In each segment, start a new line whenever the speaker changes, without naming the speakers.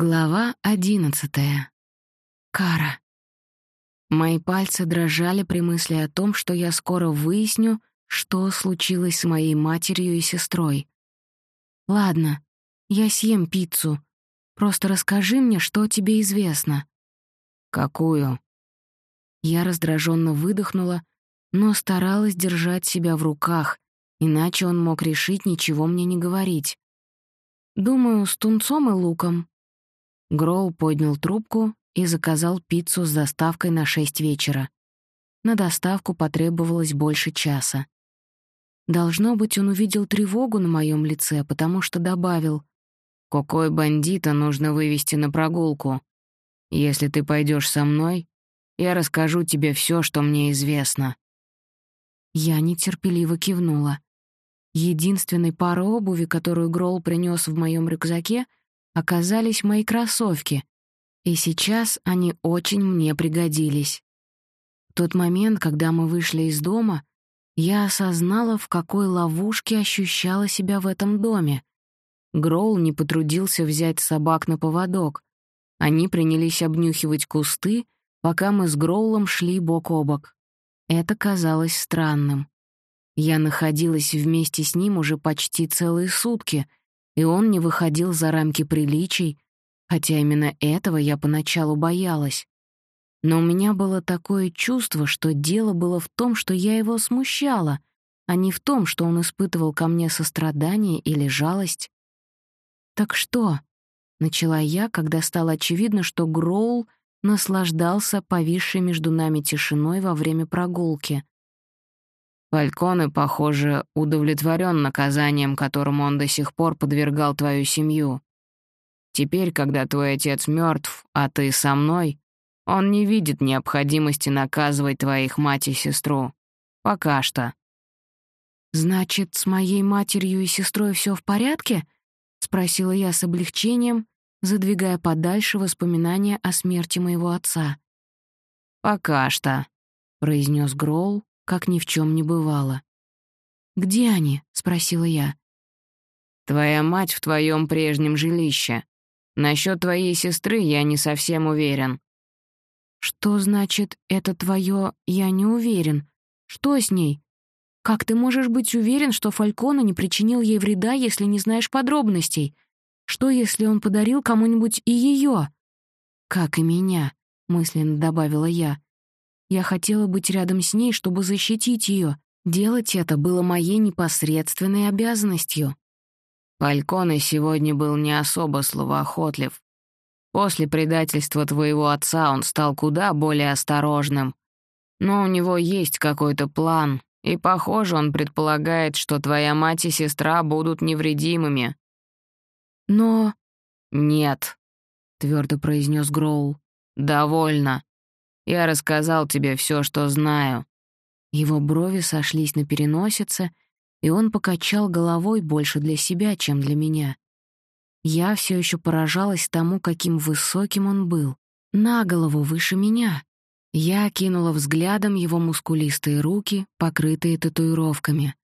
Глава одиннадцатая. Кара. Мои пальцы дрожали при мысли о том, что я скоро выясню, что случилось с моей матерью и сестрой. Ладно, я съем пиццу. Просто расскажи мне, что тебе известно.
Какую?
Я раздраженно выдохнула, но старалась держать себя в руках, иначе он мог решить ничего мне не говорить. Думаю, с тунцом и луком. Гроул поднял трубку и заказал пиццу с доставкой на шесть вечера. На доставку потребовалось больше часа. Должно быть, он увидел тревогу на моем лице, потому что добавил, «Какой бандита нужно вывести на прогулку? Если ты пойдешь со мной, я расскажу тебе все, что мне известно». Я нетерпеливо кивнула. Единственной парой обуви, которую Гролл принес в моем рюкзаке, оказались мои кроссовки, и сейчас они очень мне пригодились. В тот момент, когда мы вышли из дома, я осознала, в какой ловушке ощущала себя в этом доме. Гроул не потрудился взять собак на поводок. Они принялись обнюхивать кусты, пока мы с Гроулом шли бок о бок. Это казалось странным. Я находилась вместе с ним уже почти целые сутки, и он не выходил за рамки приличий, хотя именно этого я поначалу боялась. Но у меня было такое чувство, что дело было в том, что я его смущала, а не в том, что он испытывал ко мне сострадание или жалость. «Так что?» — начала я, когда стало очевидно, что Гроул наслаждался повисшей между нами тишиной во время прогулки.
Фальконе, похоже, удовлетворен наказанием, которому он до сих пор подвергал твою семью. Теперь, когда твой отец мертв, а ты со мной, он не видит необходимости наказывать твоих мать и сестру. Пока что.
«Значит, с моей матерью и сестрой все в порядке?» — спросила я с облегчением, задвигая подальше воспоминания о смерти моего отца.
«Пока что», — произнес Гроул, как ни в чем не бывало.
«Где они?» — спросила я.
«Твоя мать в твоем прежнем жилище. Насчет твоей сестры я не совсем уверен».
«Что значит «это твое, я не уверен»? Что с ней? Как ты можешь быть уверен, что Фалькона не причинил ей вреда, если не знаешь подробностей? Что, если он подарил кому-нибудь и ее? «Как и меня», — мысленно добавила я. Я хотела быть рядом с ней, чтобы защитить ее. Делать это было моей непосредственной обязанностью.
Фальконе сегодня был не особо словоохотлив. После предательства твоего отца он стал куда более осторожным. Но у него есть какой-то план, и, похоже, он предполагает, что твоя мать и сестра будут невредимыми.
Но...
«Нет», — твердо произнес Гроул. «Довольно. Я рассказал тебе все, что знаю».
Его брови сошлись на переносице, и он покачал головой больше для себя, чем для меня. Я все еще поражалась тому, каким высоким он был, на голову выше меня. Я окинула взглядом его мускулистые руки, покрытые татуировками.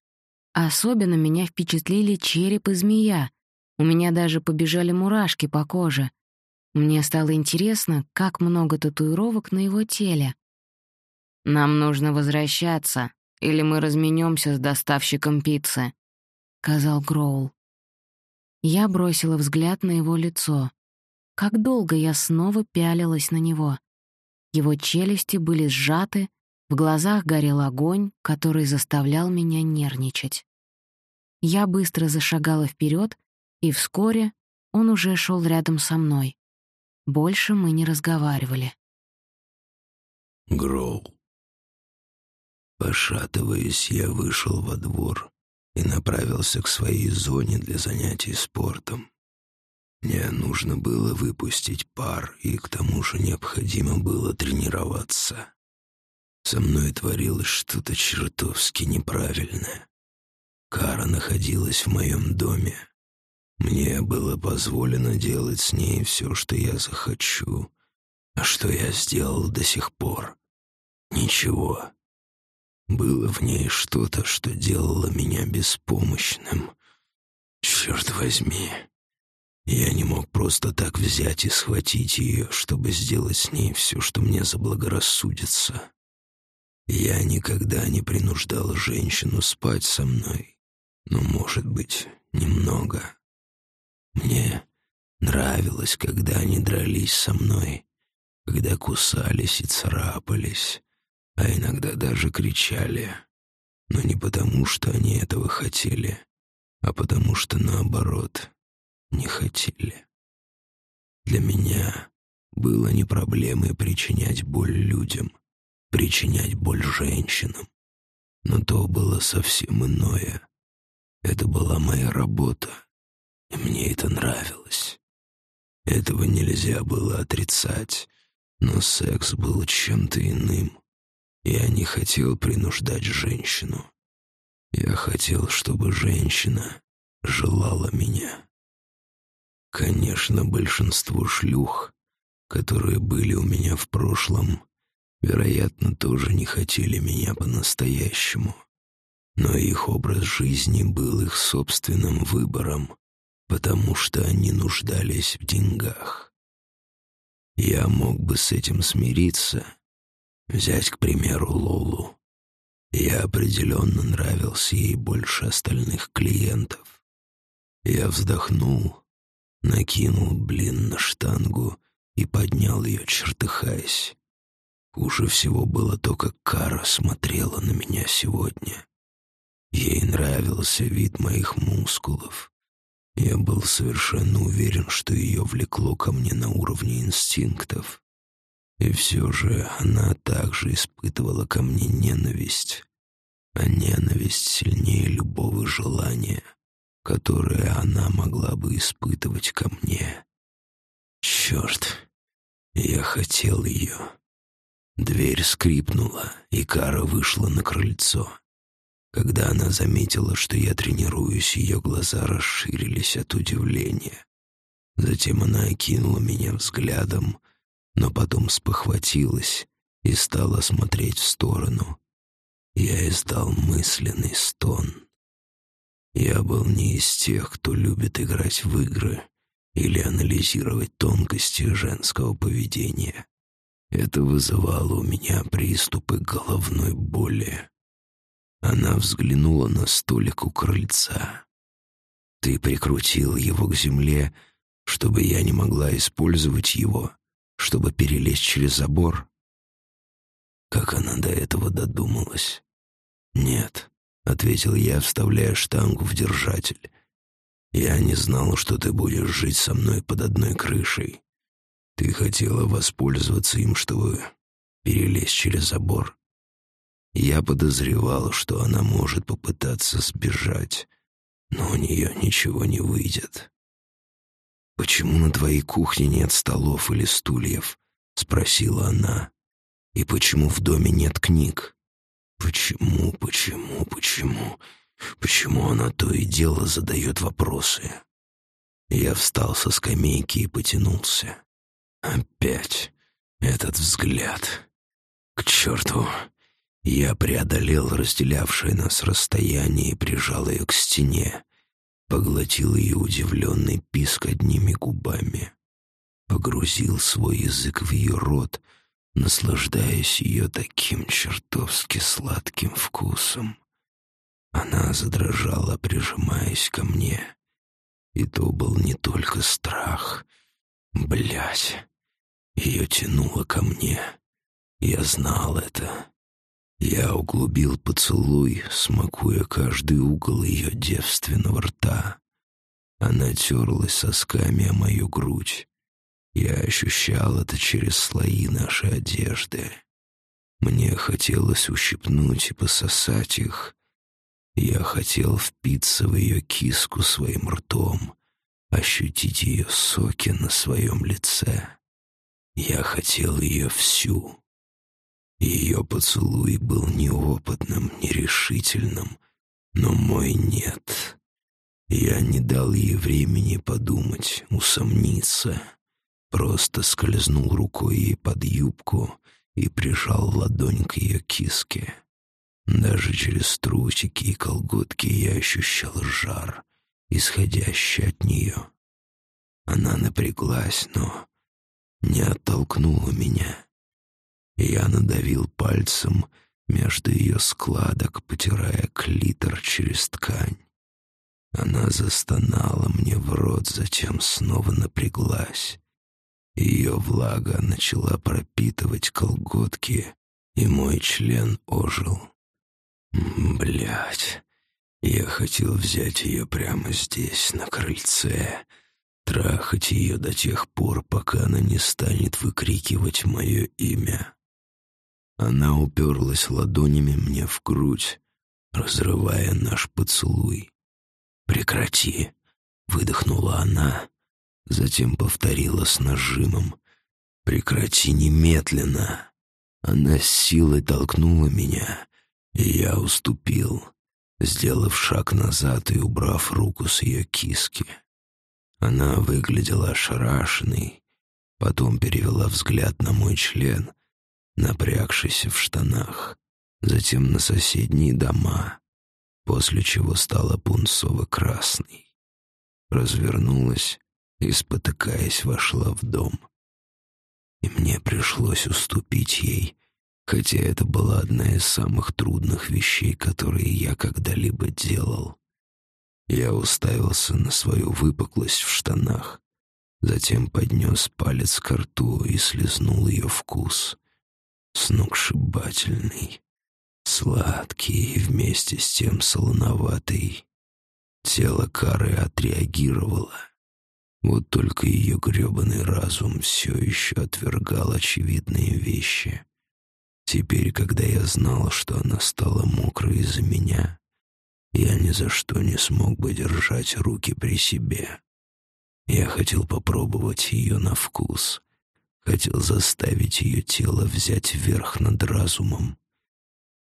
Особенно меня впечатлили череп и змея. У меня даже побежали мурашки по коже. Мне стало интересно, как много татуировок на его теле.
«Нам нужно возвращаться», или мы разменемся с доставщиком пиццы», — сказал Гроул.
Я бросила взгляд на его лицо. Как долго я снова пялилась на него. Его челюсти были сжаты, в глазах горел огонь, который заставлял меня нервничать. Я быстро зашагала вперед, и вскоре он уже шел рядом со мной. Больше мы не разговаривали.
Гроул. Пошатываясь, я вышел во двор и направился к своей зоне для занятий спортом. Мне нужно было выпустить пар, и к тому же необходимо было тренироваться. Со мной творилось что-то чертовски неправильное. Кара находилась в моем доме. Мне было позволено делать с ней все, что я захочу. А что я сделал до сих пор? Ничего. Было в ней что-то, что делало меня беспомощным. Черт возьми, я не мог просто так взять и схватить ее, чтобы сделать с ней все, что мне заблагорассудится. Я никогда не принуждал женщину спать со мной, но, может быть, немного. Мне нравилось, когда они дрались со мной, когда кусались и царапались, а иногда даже кричали. Но не потому, что они этого хотели, а потому что, наоборот, не хотели. Для меня было не проблемой причинять боль людям, причинять боль женщинам. Но то было совсем иное. Это была моя работа, и мне это нравилось. Этого нельзя было отрицать, но секс был чем-то иным. Я не хотел принуждать женщину. Я хотел, чтобы женщина желала меня. Конечно, большинство шлюх, которые были у меня в прошлом, вероятно, тоже не хотели меня по-настоящему. Но их образ жизни был их собственным выбором, потому что они нуждались в деньгах. Я мог бы с этим смириться, взять, к примеру, Лолу. Я определенно нравился ей больше остальных клиентов. Я вздохнул накинул блин на штангу и поднял ее, чертыхаясь. Хуже всего было то, как Кара смотрела на меня сегодня. Ей нравился вид моих мускулов. Я был совершенно уверен, что ее влекло ко мне на уровне инстинктов. И все же она также испытывала ко мне ненависть, а ненависть сильнее любого желания которое она могла бы испытывать ко мне. Черт, я хотел ее. Дверь скрипнула, и Кара вышла на крыльцо. Когда она заметила, что я тренируюсь, ее глаза расширились от удивления. Затем она окинула меня взглядом, но потом спохватилась и стала смотреть в сторону. Я издал мысленный стон. Я был не из тех, кто любит играть в игры или анализировать тонкости женского поведения. Это вызывало у меня приступы головной боли. Взглянула на столик у крыльца. «Ты прикрутил его к земле, чтобы я не могла использовать его, чтобы перелезть через забор?» Как она до этого додумалась? «Нет, — ответил я, вставляя штангу в держатель. «Я не знал, что ты будешь жить со мной под одной крышей. Ты хотела воспользоваться им, чтобы перелезть через забор. Я подозревал, что она может попытаться сбежать, но у нее ничего не выйдет». «Почему на твоей кухне нет столов или стульев?» — спросила она. «И почему в доме нет книг?» Почему, почему, почему? Почему она то и дело задает вопросы? Я встал со скамейки и потянулся. Опять этот взгляд. К черту! Я преодолел разделявшее нас расстояние и прижал ее к стене. Поглотил ее удивленный писк одними губами. Погрузил свой язык в ее рот — наслаждаясь ее таким чертовски сладким вкусом. Она задрожала, прижимаясь ко мне. И то был не только страх. Блять, ее тянуло ко мне. Я знал это. Я углубил поцелуй, смакуя каждый угол ее девственного рта. Она терлась сосками о мою грудь. Я ощущал это через слои нашей одежды. Мне хотелось ущипнуть и пососать их. Я хотел впиться в ее киску своим ртом, ощутить ее соки на своем лице. Я хотел ее всю. Ее поцелуй был неопытным, нерешительным, но мой нет. Я не дал ей времени подумать, усомниться. Просто скользнул рукой ей под юбку и прижал ладонь к ее киске. Даже через трусики и колготки я ощущал жар, исходящий от нее. Она напряглась, но не оттолкнула меня. Я надавил пальцем между ее складок, потирая клитор через ткань. Она застонала мне в рот, затем снова напряглась. Ее влага начала пропитывать колготки, и мой член ожил. Блять, я хотел взять ее прямо здесь, на крыльце, трахать ее до тех пор, пока она не станет выкрикивать мое имя. Она уперлась ладонями мне в грудь, разрывая наш поцелуй. «Прекрати!» — выдохнула она, затем повторила с нажимом. «Прекрати немедленно!» Она с силой толкнула меня, и я уступил, сделав шаг назад и убрав руку с ее киски. Она выглядела ошарашенной, потом перевела взгляд на мой член, напрягшийся в штанах, затем на соседние дома, после чего стала пунцово-красной. Развернулась и, спотыкаясь, вошла в дом. И мне пришлось уступить ей, хотя это была одна из самых трудных вещей, которые я когда-либо делал. Я уставился на свою выпуклость в штанах, затем поднес палец к рту и слезнул ее вкус. Сногсшибательный, сладкий и вместе с тем солоноватый. Тело Кары отреагировало — вот только ее грёбаный разум все еще отвергал очевидные вещи. Теперь, когда я знал, что она стала мокрой из-за меня, я ни за что не смог бы держать руки при себе. Я хотел попробовать ее на вкус, хотел заставить ее тело взять верх над разумом.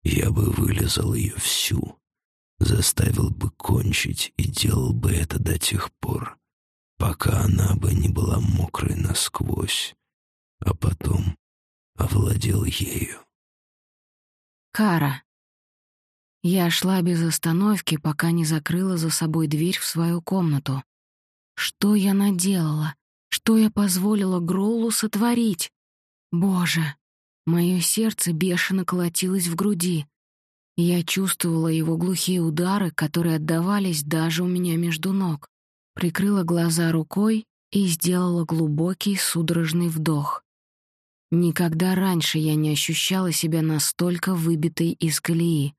Я бы вылезал ее всю, заставил бы кончить и делал бы это до тех пор, пока она бы не была мокрой насквозь, а потом овладел ею.
Кара. Я шла без остановки, пока не закрыла за собой дверь в свою комнату. Что я наделала? Что я позволила Гроулу сотворить? Боже! Мое сердце бешено колотилось в груди. Я чувствовала его глухие удары, которые отдавались даже у меня между ног прикрыла глаза рукой и сделала глубокий судорожный вдох. Никогда раньше я не ощущала себя настолько выбитой из колеи.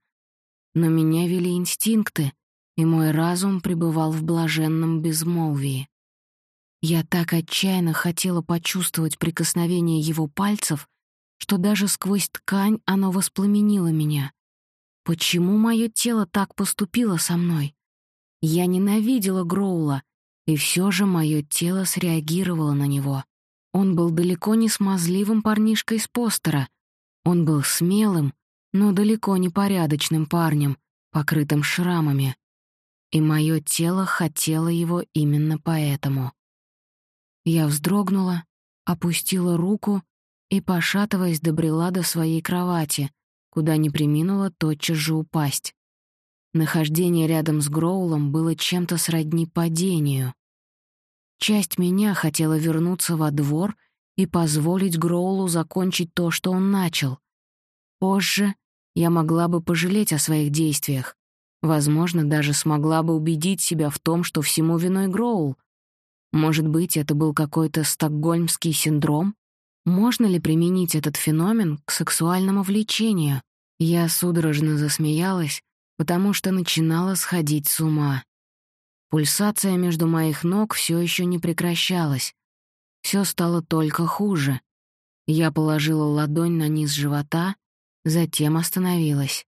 Но меня вели инстинкты, и мой разум пребывал в блаженном безмолвии. Я так отчаянно хотела почувствовать прикосновение его пальцев, что даже сквозь ткань оно воспламенило меня. Почему мое тело так поступило со мной? Я ненавидела Гроула, и все же мое тело среагировало на него. Он был далеко не смазливым парнишкой из постера. Он был смелым, но далеко не порядочным парнем, покрытым шрамами. И мое тело хотело его именно поэтому. Я вздрогнула, опустила руку и, пошатываясь, добрела до своей кровати, куда не приминула тотчас же упасть. Нахождение рядом с Гроулом было чем-то сродни падению. Часть меня хотела вернуться во двор и позволить Гроулу закончить то, что он начал. Позже я могла бы пожалеть о своих действиях. Возможно, даже смогла бы убедить себя в том, что всему виной Гроул. Может быть, это был какой-то стокгольмский синдром? Можно ли применить этот феномен к сексуальному влечению? Я судорожно засмеялась, потому что начинала сходить с ума. Пульсация между моих ног все еще не прекращалась. Все стало только хуже. Я положила ладонь на низ живота, затем остановилась.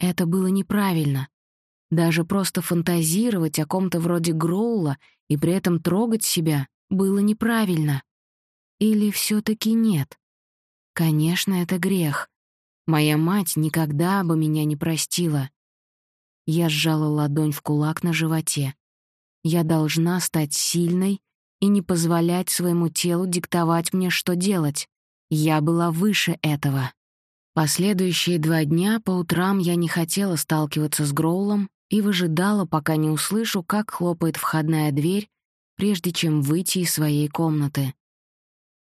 Это было неправильно. Даже просто фантазировать о ком-то вроде Гроула и при этом трогать себя было неправильно. Или все таки нет? Конечно, это грех. Моя мать никогда бы меня не простила. Я сжала ладонь в кулак на животе. Я должна стать сильной и не позволять своему телу диктовать мне, что делать. Я была выше этого. Последующие два дня по утрам я не хотела сталкиваться с Гроулом и выжидала, пока не услышу, как хлопает входная дверь, прежде чем выйти из своей комнаты.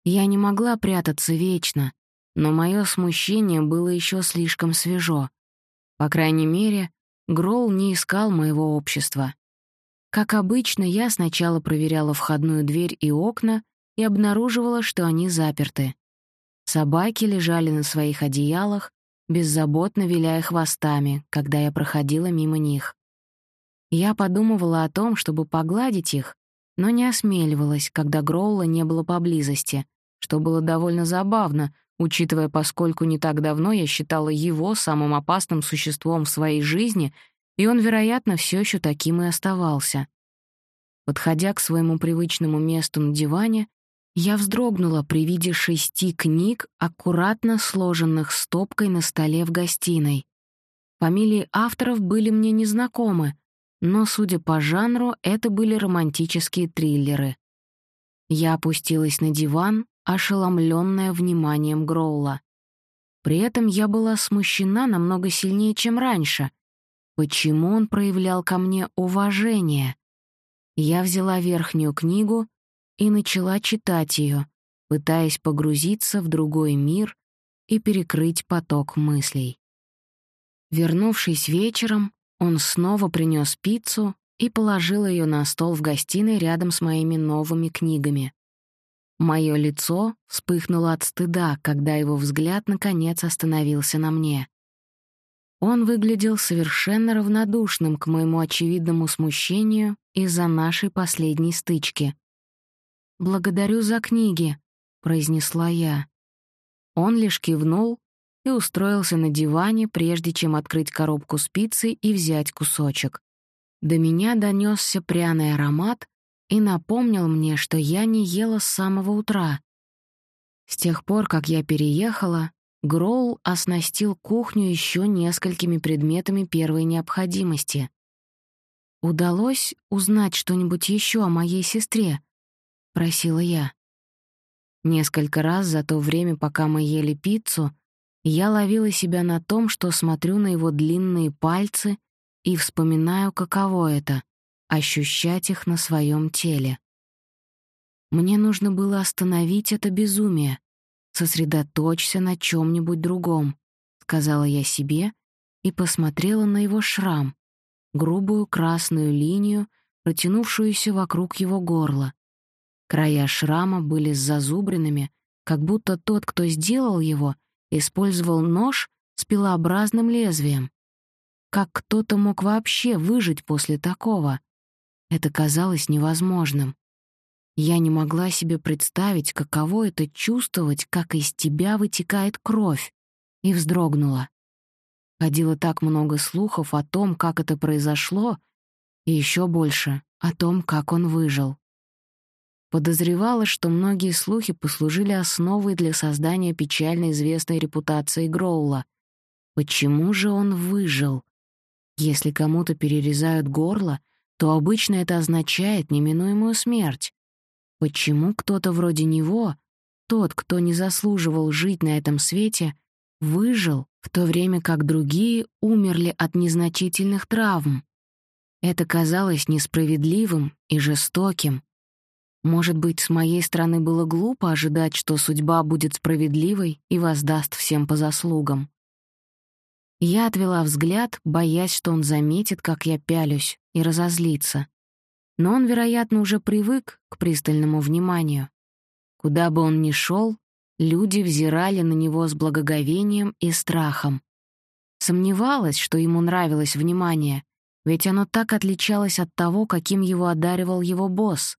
Я не могла прятаться вечно, но мое смущение было еще слишком свежо. По крайней мере, Гроул не искал моего общества. Как обычно, я сначала проверяла входную дверь и окна и обнаруживала, что они заперты. Собаки лежали на своих одеялах, беззаботно виляя хвостами, когда я проходила мимо них. Я подумывала о том, чтобы погладить их, но не осмеливалась, когда Гроула не было поблизости, что было довольно забавно, учитывая, поскольку не так давно я считала его самым опасным существом в своей жизни, и он, вероятно, все еще таким и оставался. Подходя к своему привычному месту на диване, я вздрогнула при виде шести книг, аккуратно сложенных стопкой на столе в гостиной. Фамилии авторов были мне незнакомы, но, судя по жанру, это были романтические триллеры. Я опустилась на диван, ошеломленная вниманием Гроула. При этом я была смущена намного сильнее, чем раньше. Почему он проявлял ко мне уважение? Я взяла верхнюю книгу и начала читать ее, пытаясь погрузиться в другой мир и перекрыть поток мыслей. Вернувшись вечером, он снова принес пиццу и положил ее на стол в гостиной рядом с моими новыми книгами. Мое лицо вспыхнуло от стыда, когда его взгляд наконец остановился на мне. Он выглядел совершенно равнодушным к моему очевидному смущению из-за нашей последней стычки. «Благодарю за книги», — произнесла я. Он лишь кивнул и устроился на диване, прежде чем открыть коробку с пиццей и взять кусочек. До меня донесся пряный аромат, и напомнил мне, что я не ела с самого утра. С тех пор, как я переехала, Гроул оснастил кухню еще несколькими предметами первой необходимости. «Удалось узнать что-нибудь еще о моей сестре?» — просила я. Несколько раз за то время, пока мы ели пиццу, я ловила себя на том, что смотрю на его длинные пальцы и вспоминаю, каково это ощущать их на своем теле. Мне нужно было остановить это безумие. Сосредоточься на чем нибудь другом, сказала я себе и посмотрела на его шрам, грубую красную линию, протянувшуюся вокруг его горла. Края шрама были с зазубринами, как будто тот, кто сделал его, использовал нож с пилообразным лезвием. Как кто-то мог вообще выжить после такого? Это казалось невозможным. Я не могла себе представить, каково это чувствовать, как из тебя вытекает кровь, и вздрогнула. Ходило так много слухов о том, как это произошло, и еще больше о том, как он выжил. Подозревала, что многие слухи послужили основой для создания печально известной репутации Гроула. Почему же он выжил? Если кому-то перерезают горло — то обычно это означает неминуемую смерть. Почему кто-то вроде него, тот, кто не заслуживал жить на этом свете, выжил, в то время как другие умерли от незначительных травм? Это казалось несправедливым и жестоким. Может быть, с моей стороны было глупо ожидать, что судьба будет справедливой и воздаст всем по заслугам. Я отвела взгляд, боясь, что он заметит, как я пялюсь, и разозлится. Но он, вероятно, уже привык к пристальному вниманию. Куда бы он ни шел, люди взирали на него с благоговением и страхом. Сомневалась, что ему нравилось внимание, ведь оно так отличалось от того, каким его одаривал его босс.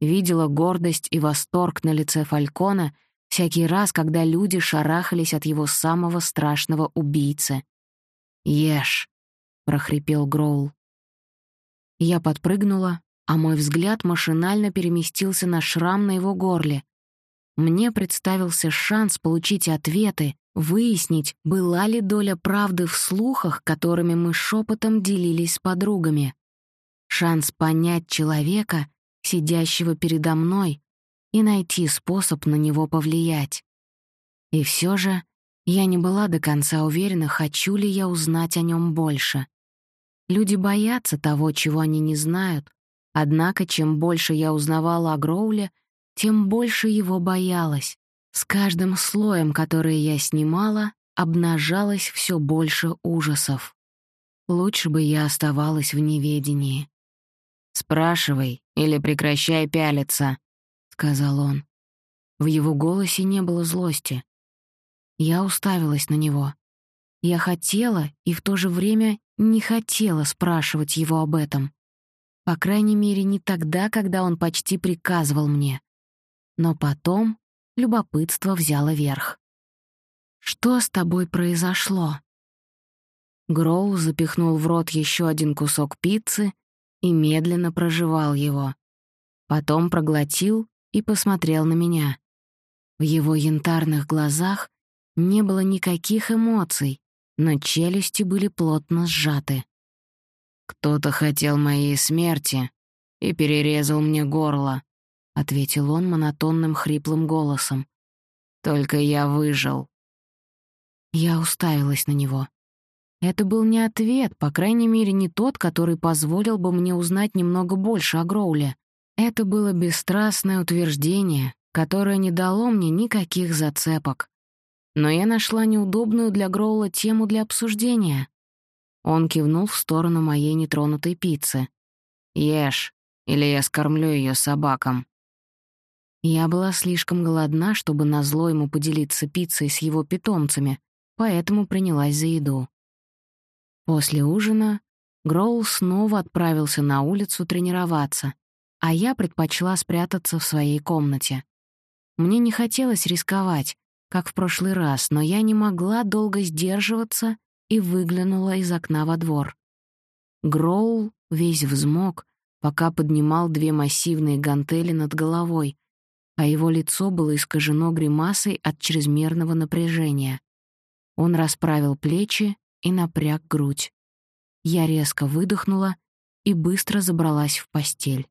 Видела гордость и восторг на лице Фалькона — всякий раз, когда люди шарахались от его самого страшного убийцы. «Ешь», — прохрипел Гроул. Я подпрыгнула, а мой взгляд машинально переместился на шрам на его горле. Мне представился шанс получить ответы, выяснить, была ли доля правды в слухах, которыми мы шепотом делились с подругами. Шанс понять человека, сидящего передо мной, и найти способ на него повлиять. И все же я не была до конца уверена, хочу ли я узнать о нем больше. Люди боятся того, чего они не знают, Однако, чем больше я узнавала о Гроуле, тем больше его боялась. С каждым слоем, который я снимала, обнажалось все больше ужасов. Лучше бы я оставалась в неведении.
«Спрашивай или прекращай пялиться», — сказал он.
В его голосе не было злости. Я уставилась на него. Я хотела и в то же время не хотела спрашивать его об этом. По крайней мере, не тогда, когда он почти приказывал мне. Но потом любопытство взяло верх. «Что с тобой произошло?» Гроу запихнул в рот еще один кусок пиццы и медленно прожевал его. Потом проглотил и посмотрел на меня. В его янтарных глазах не было никаких эмоций, но челюсти были плотно сжаты.
«Кто-то хотел моей смерти и перерезал мне горло», — ответил он монотонным хриплым голосом. «Только я выжил».
Я уставилась на него. Это был не ответ, по крайней мере, не тот, который позволил бы мне узнать немного больше о Гроуле. Это было бесстрастное утверждение, которое не дало мне никаких зацепок. Но я нашла неудобную для Гроула тему для обсуждения. Он кивнул в сторону моей нетронутой пиццы.
«Ешь, или я скормлю ее собакам».
Я была слишком голодна, чтобы назло ему поделиться пиццей с его питомцами, поэтому принялась за еду. После ужина Гроул снова отправился на улицу тренироваться, а я предпочла спрятаться в своей комнате. Мне не хотелось рисковать, как в прошлый раз, но я не могла долго сдерживаться и выглянула из окна во двор. Гроул весь взмок, пока поднимал две массивные гантели над головой, а его лицо было искажено гримасой от чрезмерного напряжения. Он расправил плечи и напряг грудь. Я резко выдохнула и быстро забралась в постель.